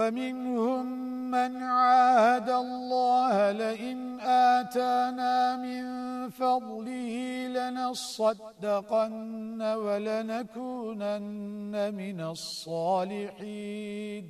ومنهم من عاهد الله لئن آتانا من فضله لنصدقن ولنكونن من الصالحين.